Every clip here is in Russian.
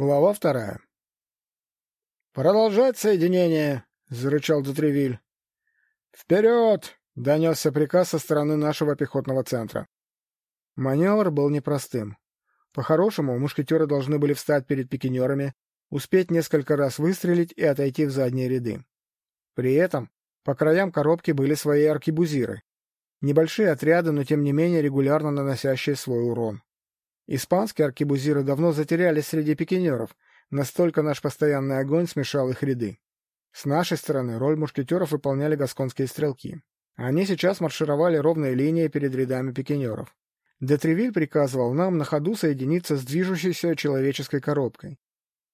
Глава вторая. «Продолжать соединение!» — зарычал Дутревиль. «Вперед!» — донесся приказ со стороны нашего пехотного центра. Маневр был непростым. По-хорошему, мушкетеры должны были встать перед пикинерами, успеть несколько раз выстрелить и отойти в задние ряды. При этом по краям коробки были свои аркибузиры. Небольшие отряды, но тем не менее регулярно наносящие свой урон. Испанские аркебузиры давно затерялись среди пикинеров, настолько наш постоянный огонь смешал их ряды. С нашей стороны роль мушкетеров выполняли гасконские стрелки. Они сейчас маршировали ровной линией перед рядами пикинеров. Детревиль приказывал нам на ходу соединиться с движущейся человеческой коробкой.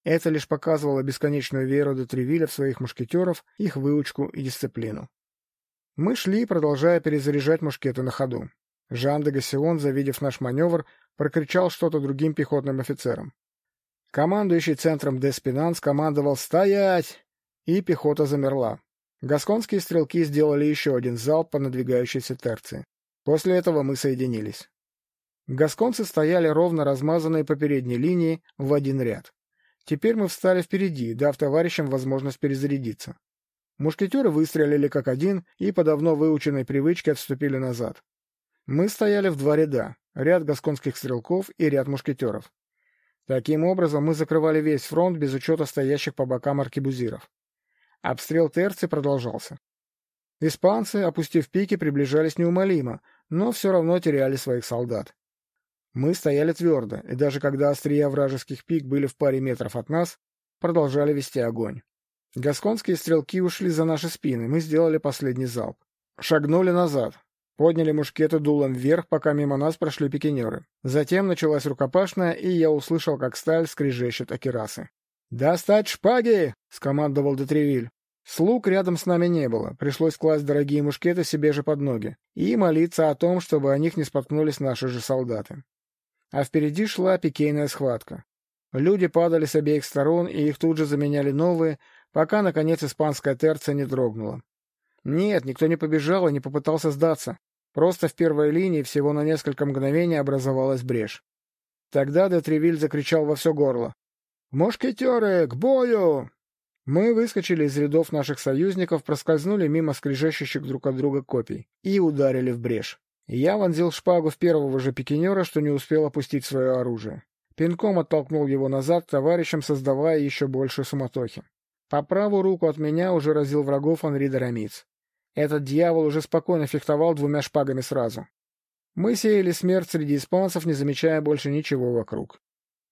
Это лишь показывало бесконечную веру Детревиля в своих мушкетеров, их выучку и дисциплину. Мы шли, продолжая перезаряжать мушкеты на ходу. Жан де Гассион, завидев наш маневр, прокричал что-то другим пехотным офицерам. Командующий центром Деспинан скомандовал «Стоять!» и пехота замерла. Гасконские стрелки сделали еще один залп по надвигающейся терции. После этого мы соединились. Гасконцы стояли ровно размазанные по передней линии в один ряд. Теперь мы встали впереди, дав товарищам возможность перезарядиться. Мушкетеры выстрелили как один и по давно выученной привычке отступили назад. Мы стояли в два ряда, ряд гасконских стрелков и ряд мушкетеров. Таким образом, мы закрывали весь фронт без учета стоящих по бокам аркебузиров. Обстрел Терци продолжался. Испанцы, опустив пики, приближались неумолимо, но все равно теряли своих солдат. Мы стояли твердо, и даже когда острия вражеских пик были в паре метров от нас, продолжали вести огонь. Гасконские стрелки ушли за наши спины, мы сделали последний залп. Шагнули назад, Подняли мушкеты дулом вверх, пока мимо нас прошли пикинеры. Затем началась рукопашная, и я услышал, как сталь скрежещет о. «Достать шпаги!» — скомандовал Детревиль. Слуг рядом с нами не было, пришлось класть дорогие мушкеты себе же под ноги и молиться о том, чтобы о них не споткнулись наши же солдаты. А впереди шла пикейная схватка. Люди падали с обеих сторон, и их тут же заменяли новые, пока, наконец, испанская терция не дрогнула. Нет, никто не побежал и не попытался сдаться. Просто в первой линии всего на несколько мгновений образовалась брешь. Тогда Детревиль закричал во все горло. «Мушкетеры, к бою!» Мы выскочили из рядов наших союзников, проскользнули мимо скрежещущих друг от друга копий и ударили в брешь. Я вонзил шпагу в первого же пикинера, что не успел опустить свое оружие. Пинком оттолкнул его назад товарищам, создавая еще больше суматохи. По правую руку от меня уже разил врагов Анри Дорамиц. Этот дьявол уже спокойно фехтовал двумя шпагами сразу. Мы сеяли смерть среди испанцев, не замечая больше ничего вокруг.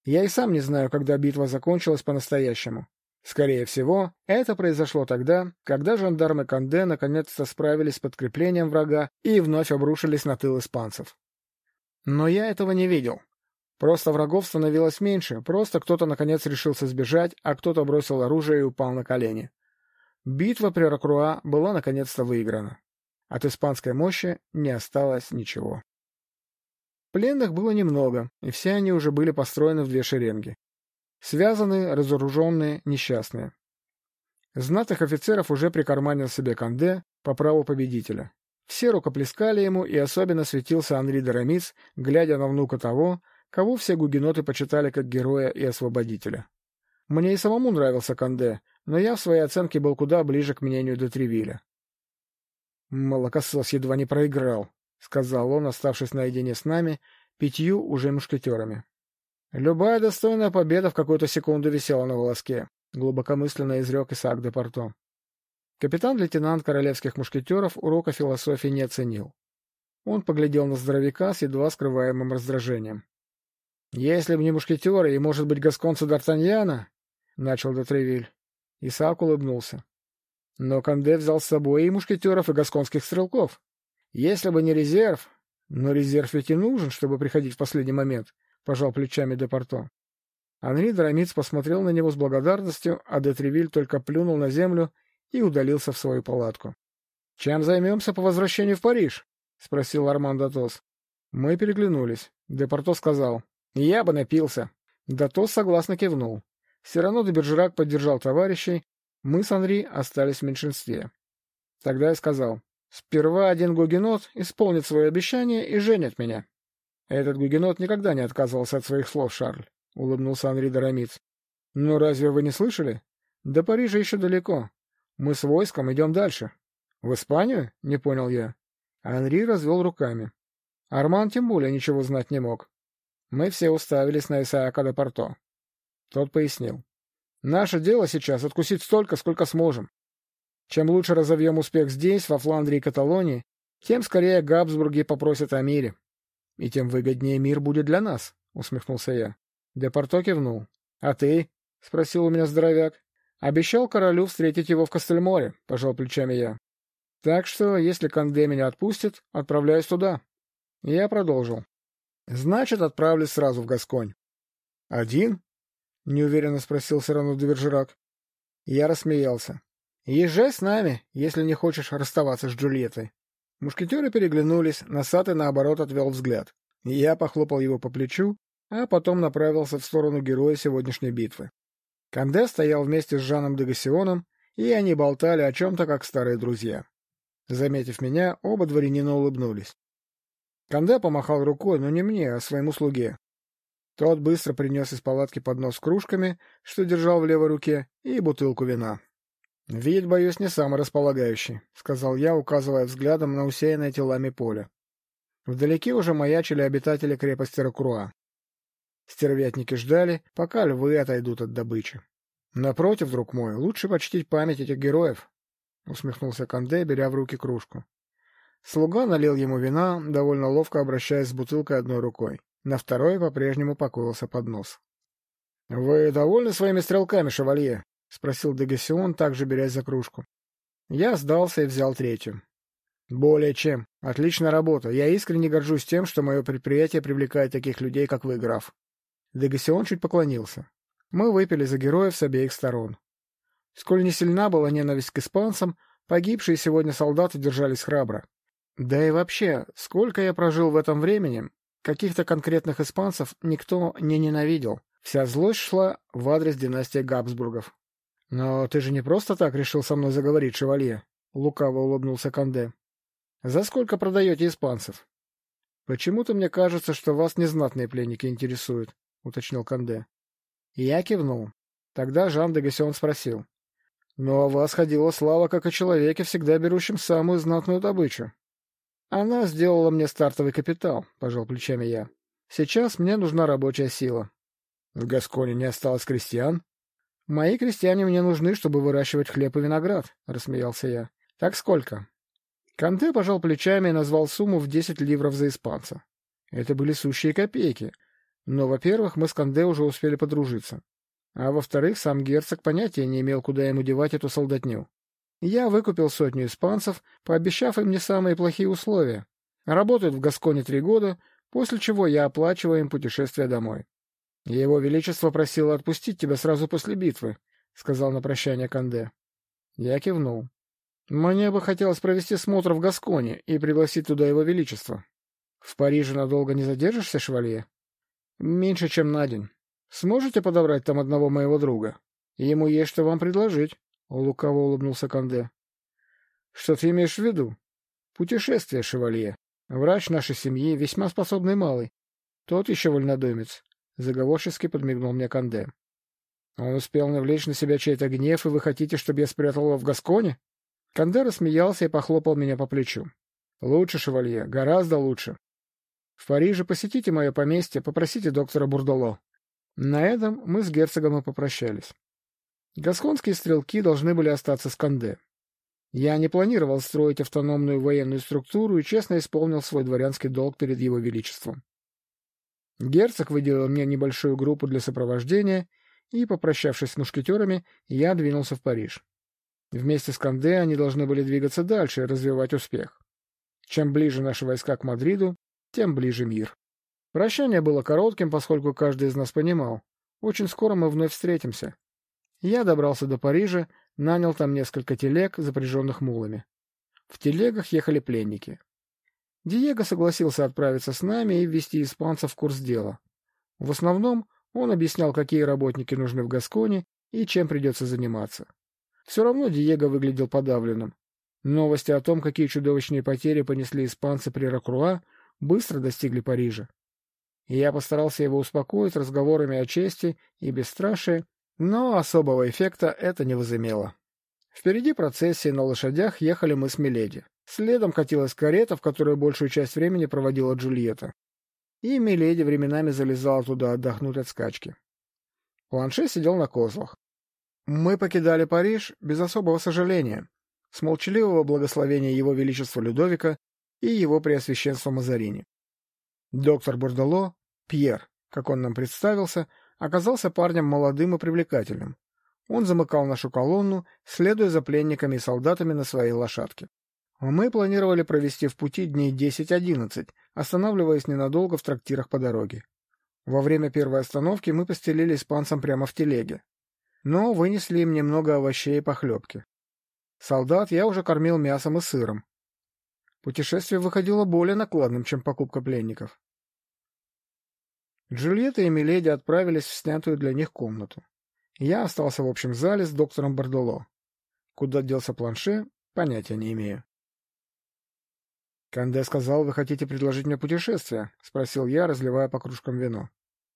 Я и сам не знаю, когда битва закончилась по-настоящему. Скорее всего, это произошло тогда, когда жандармы Канде наконец-то справились с подкреплением врага и вновь обрушились на тыл испанцев. Но я этого не видел. Просто врагов становилось меньше, просто кто-то наконец решился сбежать, а кто-то бросил оружие и упал на колени. Битва при Рокруа была наконец-то выиграна. От испанской мощи не осталось ничего. Пленных было немного, и все они уже были построены в две шеренги. Связанные, разоруженные, несчастные. Знатных офицеров уже прикарманил себе Канде по праву победителя. Все рукоплескали ему, и особенно светился Анри Дорамиц, глядя на внука того, кого все гугеноты почитали как героя и освободителя. Мне и самому нравился Канде, но я в своей оценке был куда ближе к мнению Детревиля. «Молокосос едва не проиграл», — сказал он, оставшись наедине с нами, пятью уже мушкетерами. «Любая достойная победа в какую-то секунду висела на волоске», — глубокомысленно изрек Исаак де Порто. Капитан-лейтенант королевских мушкетеров урока философии не оценил. Он поглядел на здоровяка с едва скрываемым раздражением. «Если бы не мушкетеры и, может быть, гасконцы Д'Артаньяна», — начал Дотревиль. Исаак улыбнулся. Но Канде взял с собой и мушкетеров, и гасконских стрелков. Если бы не резерв... Но резерв ведь и нужен, чтобы приходить в последний момент, — пожал плечами Депорто. Анри Драмиц посмотрел на него с благодарностью, а Детревиль только плюнул на землю и удалился в свою палатку. — Чем займемся по возвращению в Париж? — спросил Арман Датос. Мы переглянулись. Депорто сказал. — Я бы напился. Датос согласно кивнул. Все равно Добержерак поддержал товарищей, мы с Анри остались в меньшинстве. Тогда я сказал, сперва один гугенот исполнит свое обещание и женит меня. Этот гугенот никогда не отказывался от своих слов, Шарль, — улыбнулся Анри Дорамиц. — Ну разве вы не слышали? До Парижа еще далеко. Мы с войском идем дальше. — В Испанию? — не понял я. Анри развел руками. Арман тем более ничего знать не мог. Мы все уставились на Исаака де Порто. Тот пояснил. Наше дело сейчас откусить столько, сколько сможем. Чем лучше разовьем успех здесь, во Фландрии и Каталонии, тем скорее Габсбурги попросят о мире. И тем выгоднее мир будет для нас, — усмехнулся я. Депорто кивнул. — А ты? — спросил у меня здоровяк. — Обещал королю встретить его в Костельморе, — пожал плечами я. — Так что, если Канде меня отпустит, отправляюсь туда. Я продолжил. — Значит, отправлюсь сразу в Гасконь. — Один? — неуверенно спросил все равно Двержерак. Я рассмеялся. — Езжай с нами, если не хочешь расставаться с Джульеттой. Мушкетеры переглянулись, Носатый, наоборот, отвел взгляд. Я похлопал его по плечу, а потом направился в сторону героя сегодняшней битвы. Канде стоял вместе с Жаном Дегасионом, и они болтали о чем-то, как старые друзья. Заметив меня, оба дворянина улыбнулись. Канде помахал рукой, но не мне, а своему слуге. Тот быстро принес из палатки поднос с кружками, что держал в левой руке, и бутылку вина. — Вид, боюсь, не самый располагающий, — сказал я, указывая взглядом на усеянное телами поле. Вдалеке уже маячили обитатели крепости Ракруа. Стервятники ждали, пока львы отойдут от добычи. — Напротив, друг мой, лучше почтить память этих героев, — усмехнулся Канде, беря в руки кружку. Слуга налил ему вина, довольно ловко обращаясь с бутылкой одной рукой. На второй по-прежнему покоился поднос. — Вы довольны своими стрелками, шевалье? — спросил Дегасион, также берясь за кружку. Я сдался и взял третью. — Более чем. Отличная работа. Я искренне горжусь тем, что мое предприятие привлекает таких людей, как вы, граф. Дегасион чуть поклонился. Мы выпили за героев с обеих сторон. Сколь не сильна была ненависть к испанцам, погибшие сегодня солдаты держались храбро. Да и вообще, сколько я прожил в этом времени, каких-то конкретных испанцев никто не ненавидел. Вся злость шла в адрес династии Габсбургов. — Но ты же не просто так решил со мной заговорить, шевалье? — лукаво улыбнулся Канде. — За сколько продаете испанцев? — Почему-то мне кажется, что вас незнатные пленники интересуют, — уточнил Канде. Я кивнул. Тогда Жан де Гасион спросил. — Ну, о вас ходила слава, как о человеке, всегда берущем самую знатную добычу. Она сделала мне стартовый капитал, — пожал плечами я. Сейчас мне нужна рабочая сила. В Гасконе не осталось крестьян? Мои крестьяне мне нужны, чтобы выращивать хлеб и виноград, — рассмеялся я. Так сколько? Канте пожал плечами и назвал сумму в десять ливров за испанца. Это были сущие копейки. Но, во-первых, мы с Канде уже успели подружиться. А во-вторых, сам герцог понятия не имел, куда ему девать эту солдатню. Я выкупил сотню испанцев, пообещав им не самые плохие условия. Работают в Гасконе три года, после чего я оплачиваю им путешествие домой. — Его Величество просило отпустить тебя сразу после битвы, — сказал на прощание Канде. Я кивнул. — Мне бы хотелось провести смотр в Гасконе и пригласить туда Его Величество. — В Париже надолго не задержишься, швалье? — Меньше, чем на день. Сможете подобрать там одного моего друга? Ему есть что вам предложить. — лукаво улыбнулся Канде. — Что ты имеешь в виду? — Путешествие, шевалье. Врач нашей семьи, весьма способный малый. Тот еще вольнодумец. Заговорчески подмигнул мне Канде. — Он успел навлечь на себя чей-то гнев, и вы хотите, чтобы я спрятал его в Гасконе? Канде рассмеялся и похлопал меня по плечу. — Лучше, шевалье, гораздо лучше. В Париже посетите мое поместье, попросите доктора Бурдоло. На этом мы с герцогом и попрощались. Гасконские стрелки должны были остаться с Канде. Я не планировал строить автономную военную структуру и честно исполнил свой дворянский долг перед его величеством. Герцог выделил мне небольшую группу для сопровождения, и, попрощавшись с мушкетерами, я двинулся в Париж. Вместе с Канде они должны были двигаться дальше и развивать успех. Чем ближе наши войска к Мадриду, тем ближе мир. Прощание было коротким, поскольку каждый из нас понимал. Очень скоро мы вновь встретимся. Я добрался до Парижа, нанял там несколько телег, запряженных мулами. В телегах ехали пленники. Диего согласился отправиться с нами и ввести испанцев в курс дела. В основном он объяснял, какие работники нужны в Гасконе и чем придется заниматься. Все равно Диего выглядел подавленным. Новости о том, какие чудовищные потери понесли испанцы при Ракруа, быстро достигли Парижа. Я постарался его успокоить разговорами о чести и бесстрашии, Но особого эффекта это не возымело. Впереди процессии на лошадях ехали мы с Миледи. Следом катилась карета, в которой большую часть времени проводила Джульетта. И Миледи временами залезала туда отдохнуть от скачки. Планше сидел на козлах. Мы покидали Париж без особого сожаления, с молчаливого благословения Его Величества Людовика и Его Преосвященства Мазарини. Доктор Бордело, Пьер, как он нам представился, оказался парнем молодым и привлекательным. Он замыкал нашу колонну, следуя за пленниками и солдатами на своей лошадке. Мы планировали провести в пути дней 10-11, останавливаясь ненадолго в трактирах по дороге. Во время первой остановки мы постелили испанцам прямо в телеге. Но вынесли им немного овощей и похлебки. Солдат я уже кормил мясом и сыром. Путешествие выходило более накладным, чем покупка пленников. Джульетта и Миледи отправились в снятую для них комнату. Я остался в общем зале с доктором Бардоло. Куда делся планше, понятия не имею. «Канде сказал, вы хотите предложить мне путешествие?» — спросил я, разливая по кружкам вино.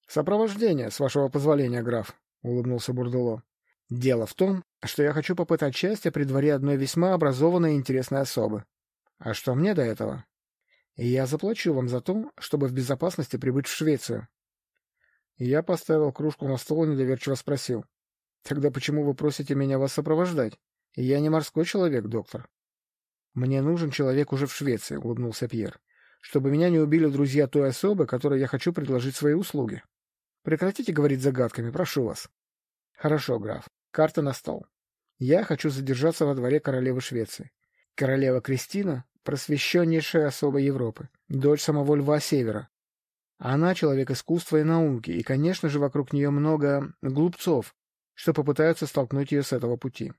«Сопровождение, с вашего позволения, граф», — улыбнулся Бурдело. «Дело в том, что я хочу попытать счастье при дворе одной весьма образованной и интересной особы. А что мне до этого? Я заплачу вам за то, чтобы в безопасности прибыть в Швецию». Я поставил кружку на стол и недоверчиво спросил. «Тогда почему вы просите меня вас сопровождать? Я не морской человек, доктор». «Мне нужен человек уже в Швеции», — улыбнулся Пьер, «чтобы меня не убили друзья той особы, которой я хочу предложить свои услуги. Прекратите говорить загадками, прошу вас». «Хорошо, граф. Карта на стол. Я хочу задержаться во дворе королевы Швеции. Королева Кристина — просвещеннейшая особа Европы, дочь самого Льва Севера. Она — человек искусства и науки, и, конечно же, вокруг нее много глупцов, что попытаются столкнуть ее с этого пути.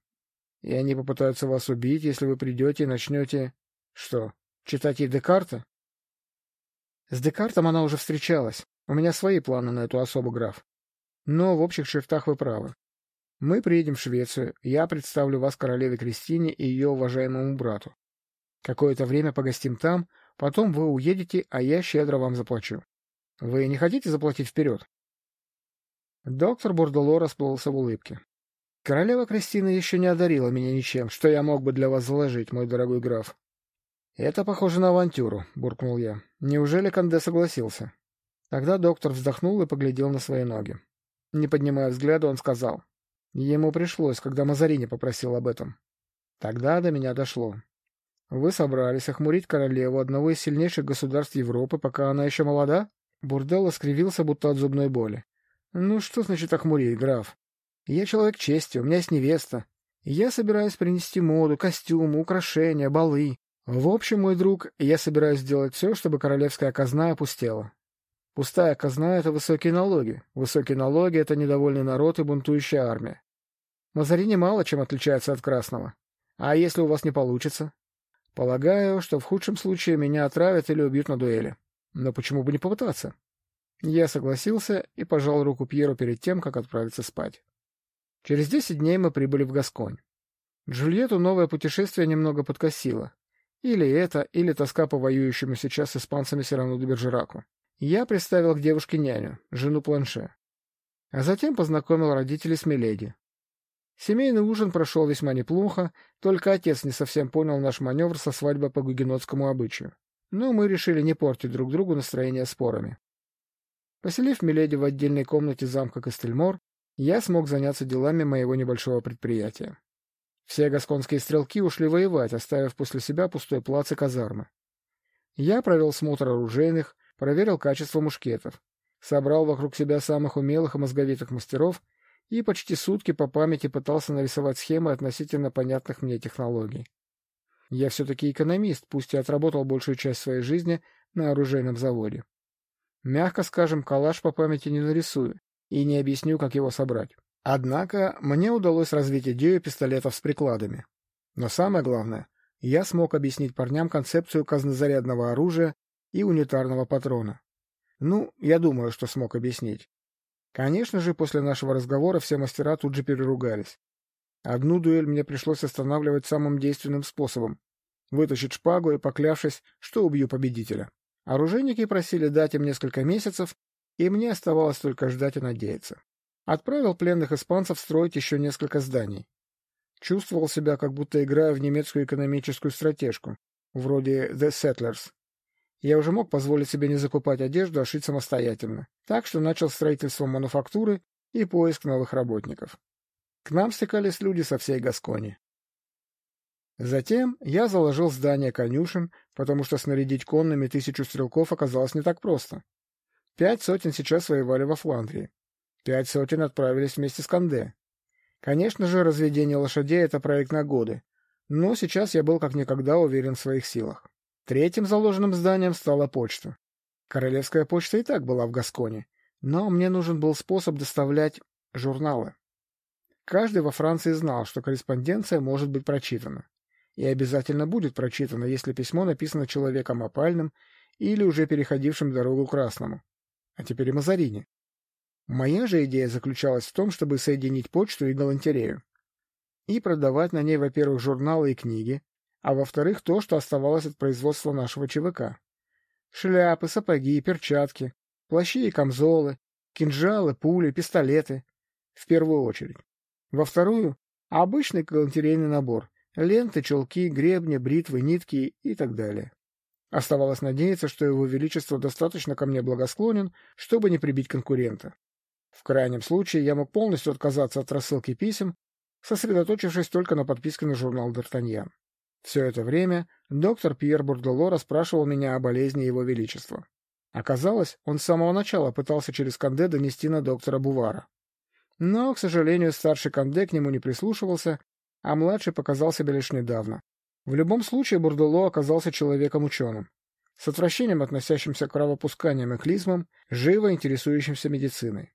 И они попытаются вас убить, если вы придете и начнете... Что, читать ей Декарта? С Декартом она уже встречалась. У меня свои планы на эту особу, граф. Но в общих чертах вы правы. Мы приедем в Швецию, я представлю вас королеве Кристине и ее уважаемому брату. Какое-то время погостим там, потом вы уедете, а я щедро вам заплачу. Вы не хотите заплатить вперед? Доктор Бордоло расплылся в улыбке. Королева Кристина еще не одарила меня ничем, что я мог бы для вас заложить, мой дорогой граф. Это похоже на авантюру, буркнул я. Неужели Канде согласился? Тогда доктор вздохнул и поглядел на свои ноги. Не поднимая взгляда, он сказал. Ему пришлось, когда Мазарини попросил об этом. Тогда до меня дошло. Вы собрались охмурить королеву одного из сильнейших государств Европы, пока она еще молода? Бурделло скривился, будто от зубной боли. Ну что значит охмурить, граф? Я человек чести, у меня есть невеста. Я собираюсь принести моду, костюмы, украшения, балы. В общем, мой друг, я собираюсь сделать все, чтобы королевская казна опустела. Пустая казна — это высокие налоги. Высокие налоги — это недовольный народ и бунтующая армия. Мазарини мало чем отличается от Красного. А если у вас не получится? Полагаю, что в худшем случае меня отравят или убьют на дуэли. Но почему бы не попытаться? Я согласился и пожал руку Пьеру перед тем, как отправиться спать. Через десять дней мы прибыли в Гасконь. Джульетту новое путешествие немного подкосило. Или это, или тоска по воюющему сейчас с испанцами Сирану де Бержераку. Я представил к девушке няню, жену Планше. А затем познакомил родителей с Миледи. Семейный ужин прошел весьма неплохо, только отец не совсем понял наш маневр со свадьбой по гугенотскому обычаю. Но мы решили не портить друг другу настроение спорами. Поселив Миледи в отдельной комнате замка Костельмор, я смог заняться делами моего небольшого предприятия. Все гасконские стрелки ушли воевать, оставив после себя пустой плац и казармы. Я провел смотр оружейных, проверил качество мушкетов, собрал вокруг себя самых умелых и мозговитых мастеров и почти сутки по памяти пытался нарисовать схемы относительно понятных мне технологий. Я все-таки экономист, пусть и отработал большую часть своей жизни на оружейном заводе. Мягко скажем, калаш по памяти не нарисую, и не объясню, как его собрать. Однако мне удалось развить идею пистолетов с прикладами. Но самое главное, я смог объяснить парням концепцию казнозарядного оружия и унитарного патрона. Ну, я думаю, что смог объяснить. Конечно же, после нашего разговора все мастера тут же переругались. Одну дуэль мне пришлось останавливать самым действенным способом — вытащить шпагу и поклявшись, что убью победителя. Оружейники просили дать им несколько месяцев, и мне оставалось только ждать и надеяться. Отправил пленных испанцев строить еще несколько зданий. Чувствовал себя, как будто играю в немецкую экономическую стратежку, вроде The Settlers. Я уже мог позволить себе не закупать одежду, а шить самостоятельно, так что начал строительство мануфактуры и поиск новых работников. К нам стекались люди со всей Гаскони. Затем я заложил здание конюшен, потому что снарядить конными тысячу стрелков оказалось не так просто. Пять сотен сейчас воевали во Фландрии. Пять сотен отправились вместе с Канде. Конечно же, разведение лошадей — это проект на годы, но сейчас я был как никогда уверен в своих силах. Третьим заложенным зданием стала почта. Королевская почта и так была в Гасконе, но мне нужен был способ доставлять журналы. Каждый во Франции знал, что корреспонденция может быть прочитана и обязательно будет прочитано, если письмо написано человеком опальным или уже переходившим дорогу красному, а теперь и Мазарини. Моя же идея заключалась в том, чтобы соединить почту и галантерею и продавать на ней, во-первых, журналы и книги, а во-вторых, то, что оставалось от производства нашего ЧВК. Шляпы, сапоги, перчатки, плащи и камзолы, кинжалы, пули, пистолеты. В первую очередь. Во вторую — обычный галантерейный набор, Ленты, чулки, гребни, бритвы, нитки и так далее. Оставалось надеяться, что его величество достаточно ко мне благосклонен, чтобы не прибить конкурента. В крайнем случае я мог полностью отказаться от рассылки писем, сосредоточившись только на подписке на журнал «Д'Артаньян». Все это время доктор Пьер Бурдело расспрашивал меня о болезни его величества. Оказалось, он с самого начала пытался через Канде донести на доктора Бувара. Но, к сожалению, старший Канде к нему не прислушивался а младший показал себя лишь недавно. В любом случае Бурдуло оказался человеком-ученым, с отвращением относящимся к кровопусканиям и клизмам, живо интересующимся медициной.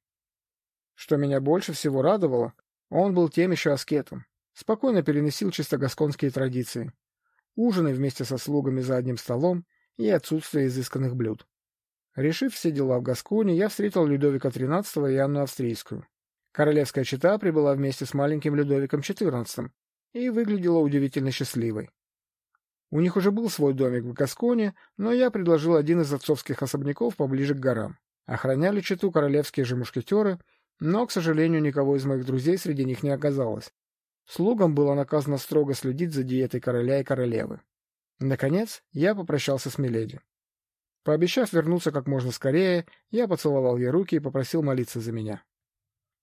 Что меня больше всего радовало, он был тем еще аскетом, спокойно переносил чисто гасконские традиции, ужины вместе со слугами за одним столом и отсутствие изысканных блюд. Решив все дела в Гасконе, я встретил Людовика XIII и Анну Австрийскую. Королевская чета прибыла вместе с маленьким Людовиком XIV и выглядела удивительно счастливой. У них уже был свой домик в Гасконе, но я предложил один из отцовских особняков поближе к горам. Охраняли чету королевские же мушкетеры, но, к сожалению, никого из моих друзей среди них не оказалось. Слугам было наказано строго следить за диетой короля и королевы. Наконец, я попрощался с Миледи. Пообещав вернуться как можно скорее, я поцеловал ей руки и попросил молиться за меня.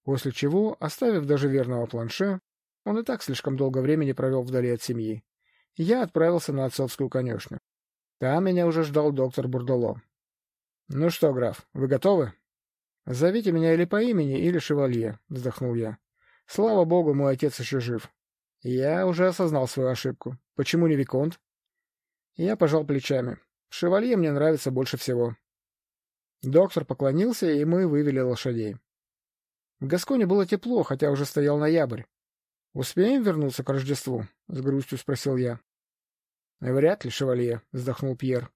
После чего, оставив даже верного планше, он и так слишком долго времени провел вдали от семьи, я отправился на отцовскую конюшню. Там меня уже ждал доктор Бурдоло. — Ну что, граф, вы готовы? — Зовите меня или по имени, или шевалье, — вздохнул я. — Слава богу, мой отец еще жив. Я уже осознал свою ошибку. Почему не Виконт? Я пожал плечами. Шевалье мне нравится больше всего. Доктор поклонился, и мы вывели лошадей. В Гасконе было тепло, хотя уже стоял ноябрь. «Успеем вернуться к Рождеству?» — с грустью спросил я. «Вряд ли, шевалье», — вздохнул Пьер.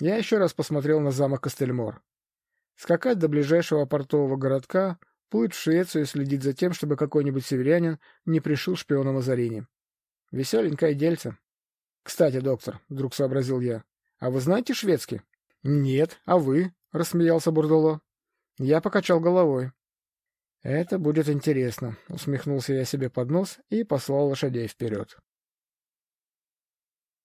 Я еще раз посмотрел на замок Кастельмор. Скакать до ближайшего портового городка, плыть в Швецию и следить за тем, чтобы какой-нибудь северянин не пришил шпиона Мазарини. Веселенькое дельце. «Кстати, доктор», — вдруг сообразил я, — «а вы знаете шведский?» «Нет, а вы?» — рассмеялся Бурдоло. Я покачал головой. «Это будет интересно», — усмехнулся я себе под нос и послал лошадей вперед.